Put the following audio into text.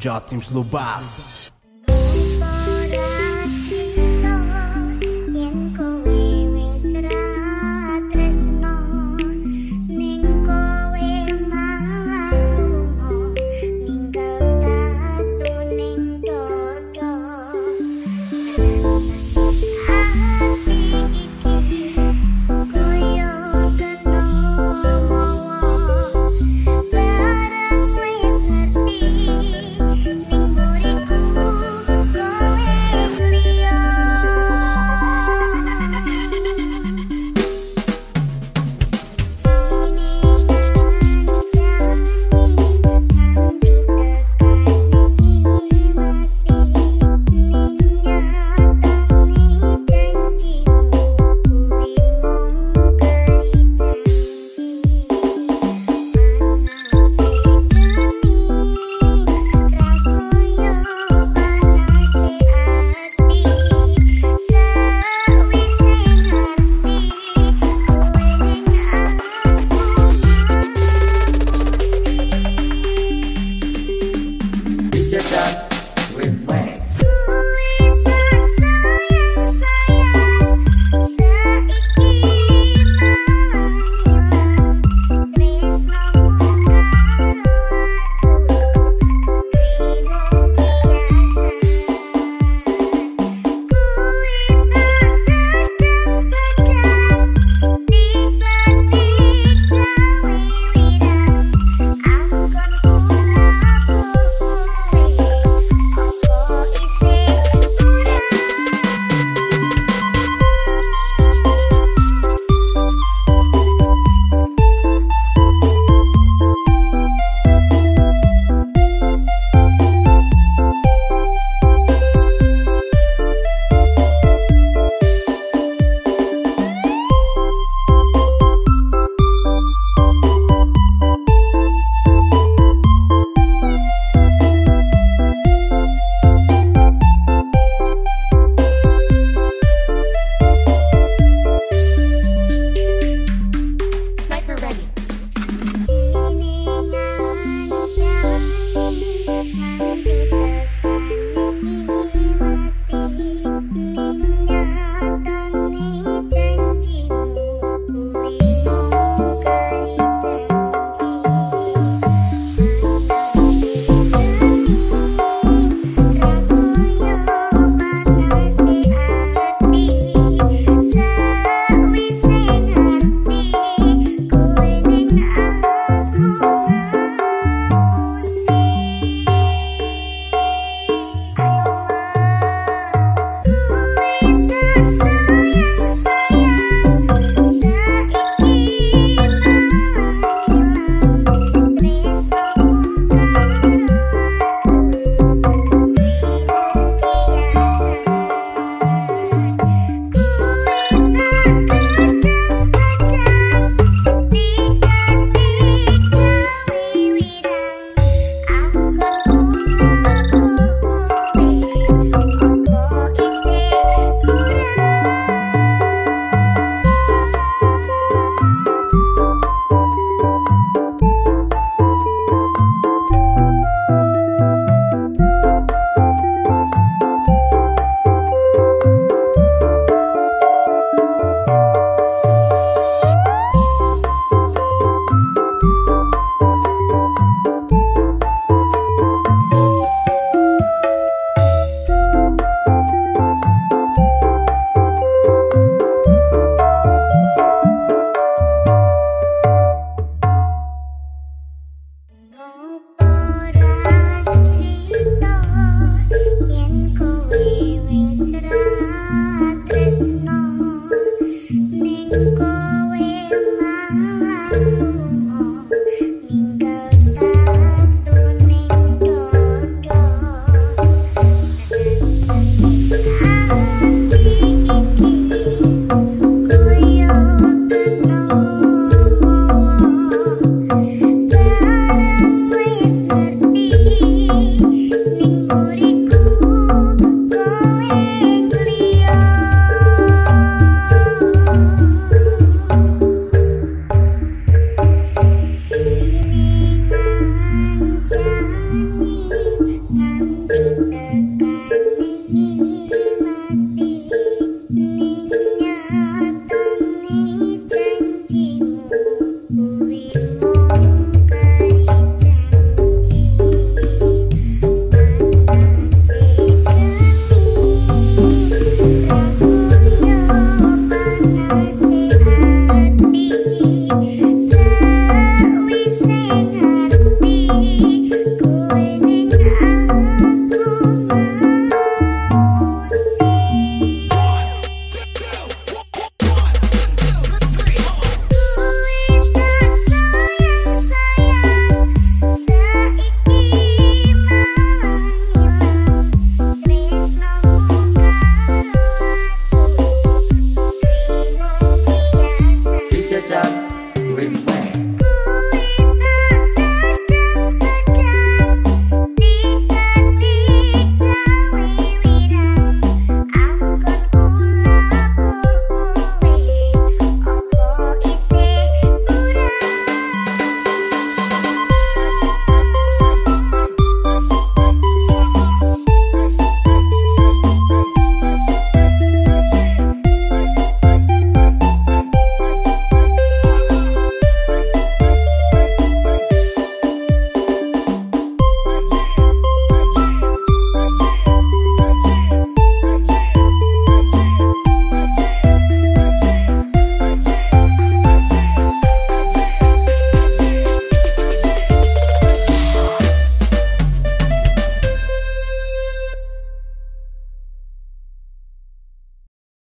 Já temos no.